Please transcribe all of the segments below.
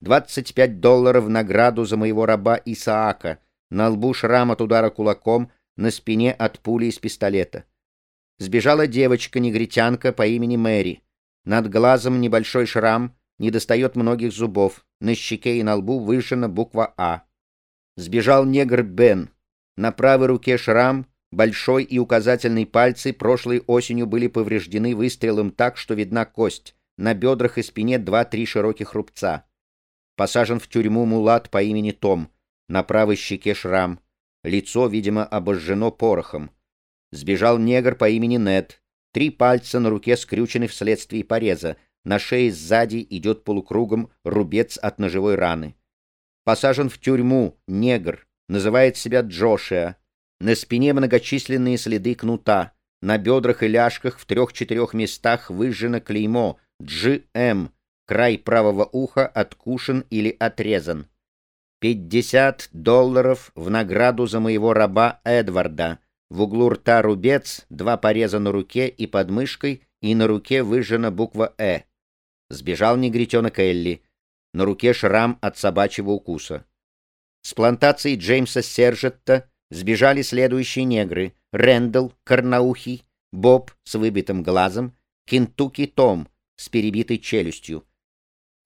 25 долларов в награду за моего раба Исаака, на лбу шрам от удара кулаком, на спине от пули из пистолета. Сбежала девочка-негритянка по имени Мэри. Над глазом небольшой шрам, не достает многих зубов, на щеке и на лбу выжжена буква «А». Сбежал негр Бен. На правой руке шрам, большой и указательный пальцы прошлой осенью были повреждены выстрелом так, что видна кость. На бедрах и спине два-три широких рубца. Посажен в тюрьму мулат по имени Том. На правой щеке шрам. Лицо, видимо, обожжено порохом. Сбежал негр по имени Нед. Три пальца на руке скрючены вследствие пореза. На шее сзади идет полукругом рубец от ножевой раны. Посажен в тюрьму негр. Называет себя Джошия. На спине многочисленные следы кнута. На бедрах и ляжках в трех-четырех местах выжжено клеймо «GM» Край правого уха откушен или отрезан. Пятьдесят долларов в награду за моего раба Эдварда. В углу рта рубец, два пореза на руке и под мышкой, и на руке выжжена буква «Э». Сбежал негритенок Элли. На руке шрам от собачьего укуса. С плантации Джеймса Сержетта сбежали следующие негры. Рэндалл, Карнаухий, Боб с выбитым глазом, Кентуки Том с перебитой челюстью.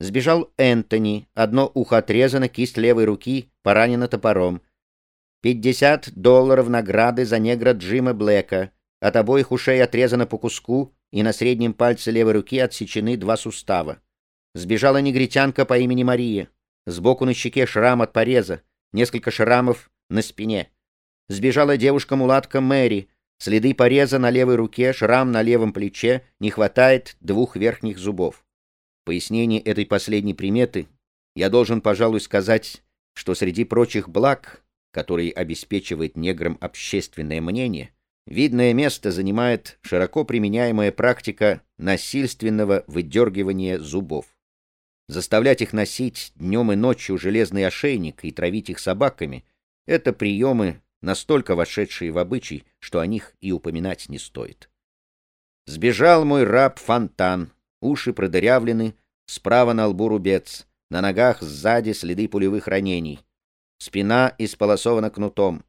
Сбежал Энтони, одно ухо отрезано, кисть левой руки поранена топором. Пятьдесят долларов награды за негра Джима Блэка. От обоих ушей отрезано по куску, и на среднем пальце левой руки отсечены два сустава. Сбежала негритянка по имени Мария. Сбоку на щеке шрам от пореза, несколько шрамов на спине. Сбежала девушка-мулатка Мэри. Следы пореза на левой руке, шрам на левом плече, не хватает двух верхних зубов пояснении этой последней приметы я должен, пожалуй, сказать, что среди прочих благ, которые обеспечивает неграм общественное мнение, видное место занимает широко применяемая практика насильственного выдергивания зубов. Заставлять их носить днем и ночью железный ошейник и травить их собаками — это приемы, настолько вошедшие в обычай, что о них и упоминать не стоит. Сбежал мой раб Фонтан, уши продырявлены, справа на лбу рубец, на ногах сзади следы пулевых ранений. Спина исполосована кнутом.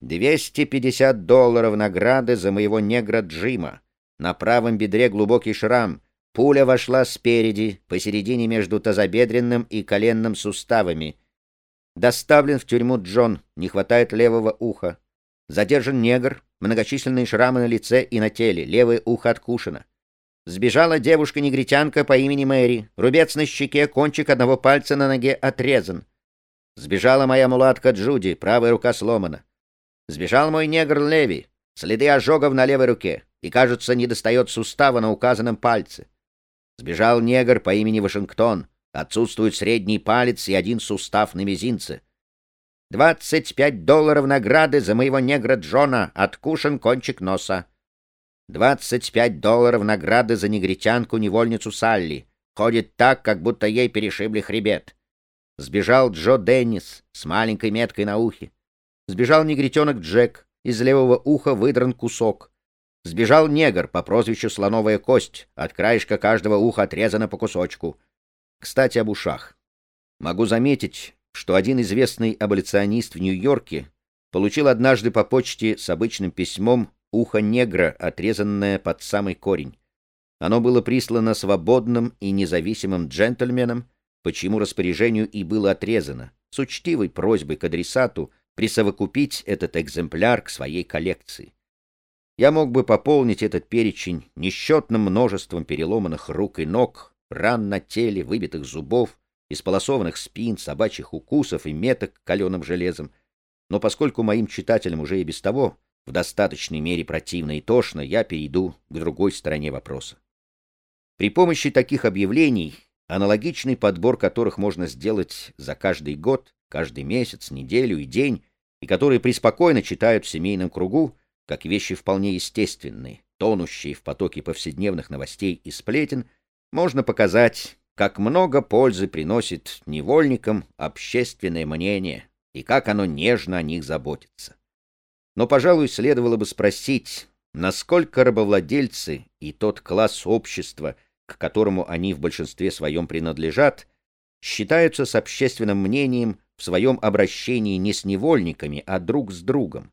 250 долларов награды за моего негра Джима. На правом бедре глубокий шрам. Пуля вошла спереди, посередине между тазобедренным и коленным суставами. Доставлен в тюрьму Джон, не хватает левого уха. Задержан негр, многочисленные шрамы на лице и на теле, левое ухо откушено. Сбежала девушка-негритянка по имени Мэри. Рубец на щеке, кончик одного пальца на ноге отрезан. Сбежала моя мулатка Джуди, правая рука сломана. Сбежал мой негр Леви, следы ожогов на левой руке, и, кажется, не достает сустава на указанном пальце. Сбежал негр по имени Вашингтон, отсутствует средний палец и один сустав на мизинце. Двадцать пять долларов награды за моего негра Джона, откушен кончик носа. Двадцать пять долларов награды за негритянку-невольницу Салли. Ходит так, как будто ей перешибли хребет. Сбежал Джо Деннис с маленькой меткой на ухе. Сбежал негритенок Джек, из левого уха выдран кусок. Сбежал негр по прозвищу Слоновая кость, от краешка каждого уха отрезано по кусочку. Кстати, об ушах. Могу заметить, что один известный аболиционист в Нью-Йорке получил однажды по почте с обычным письмом ухо негра, отрезанное под самый корень. Оно было прислано свободным и независимым джентльменам, по чьему распоряжению и было отрезано, с учтивой просьбой к адресату присовокупить этот экземпляр к своей коллекции. Я мог бы пополнить этот перечень несчетным множеством переломанных рук и ног, ран на теле, выбитых зубов, исполосованных спин, собачьих укусов и меток каленым железом, но поскольку моим читателям уже и без того в достаточной мере противно и тошно, я перейду к другой стороне вопроса. При помощи таких объявлений, аналогичный подбор которых можно сделать за каждый год, каждый месяц, неделю и день, и которые преспокойно читают в семейном кругу, как вещи вполне естественные, тонущие в потоке повседневных новостей и сплетен, можно показать, как много пользы приносит невольникам общественное мнение и как оно нежно о них заботится. Но, пожалуй, следовало бы спросить, насколько рабовладельцы и тот класс общества, к которому они в большинстве своем принадлежат, считаются с общественным мнением в своем обращении не с невольниками, а друг с другом.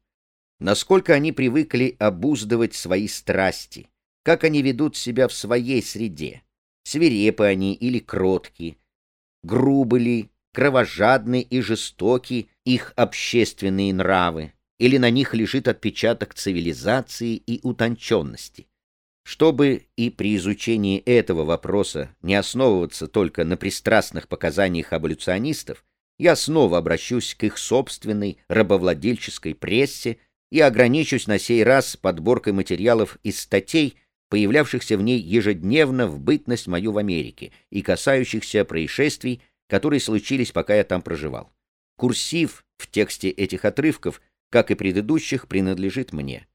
Насколько они привыкли обуздывать свои страсти, как они ведут себя в своей среде, свирепы они или кротки, грубы ли, кровожадны и жестоки их общественные нравы, или на них лежит отпечаток цивилизации и утонченности. Чтобы и при изучении этого вопроса не основываться только на пристрастных показаниях аболюционистов, я снова обращусь к их собственной рабовладельческой прессе и ограничусь на сей раз подборкой материалов из статей, появлявшихся в ней ежедневно в бытность мою в Америке и касающихся происшествий, которые случились, пока я там проживал. Курсив в тексте этих отрывков, как и предыдущих, принадлежит мне.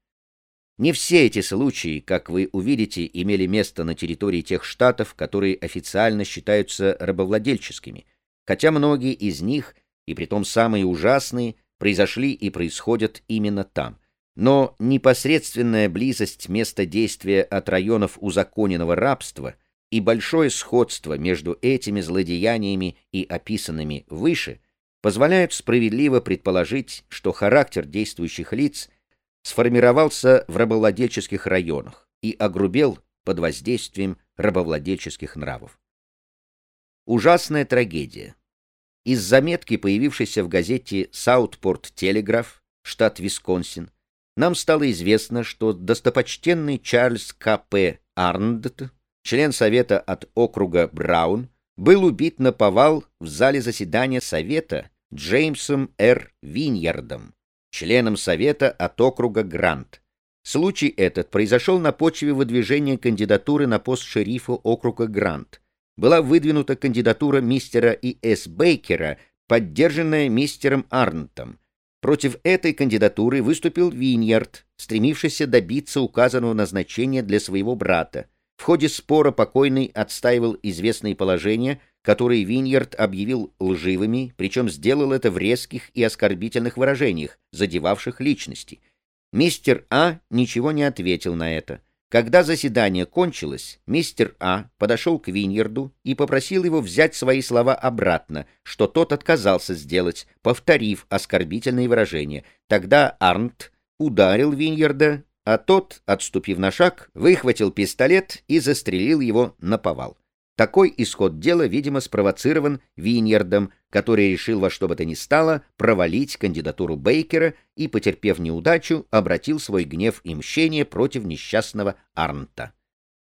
Не все эти случаи, как вы увидите, имели место на территории тех штатов, которые официально считаются рабовладельческими, хотя многие из них, и притом самые ужасные, произошли и происходят именно там. Но непосредственная близость места действия от районов узаконенного рабства и большое сходство между этими злодеяниями и описанными выше позволяют справедливо предположить, что характер действующих лиц сформировался в рабовладельческих районах и огрубел под воздействием рабовладельческих нравов. Ужасная трагедия. Из заметки, появившейся в газете «Саутпорт Телеграф», штат Висконсин, нам стало известно, что достопочтенный Чарльз К.П. Арндт, член Совета от округа Браун, был убит на повал в зале заседания Совета Джеймсом Р. Виньярдом, членом Совета от округа Грант. Случай этот произошел на почве выдвижения кандидатуры на пост шерифа округа Грант. Была выдвинута кандидатура мистера И. С. Бейкера, поддержанная мистером Арнтом. Против этой кандидатуры выступил Виньярд, стремившийся добиться указанного назначения для своего брата. В ходе спора покойный отстаивал известные положения, которые Виньярд объявил лживыми, причем сделал это в резких и оскорбительных выражениях, задевавших личности. Мистер А ничего не ответил на это. Когда заседание кончилось, мистер А подошел к Виньерду и попросил его взять свои слова обратно, что тот отказался сделать, повторив оскорбительные выражения. Тогда Арнт ударил Виньерда, а тот, отступив на шаг, выхватил пистолет и застрелил его на повал. Такой исход дела, видимо, спровоцирован Виньердом, который решил во что бы то ни стало провалить кандидатуру Бейкера и, потерпев неудачу, обратил свой гнев и мщение против несчастного Арнта.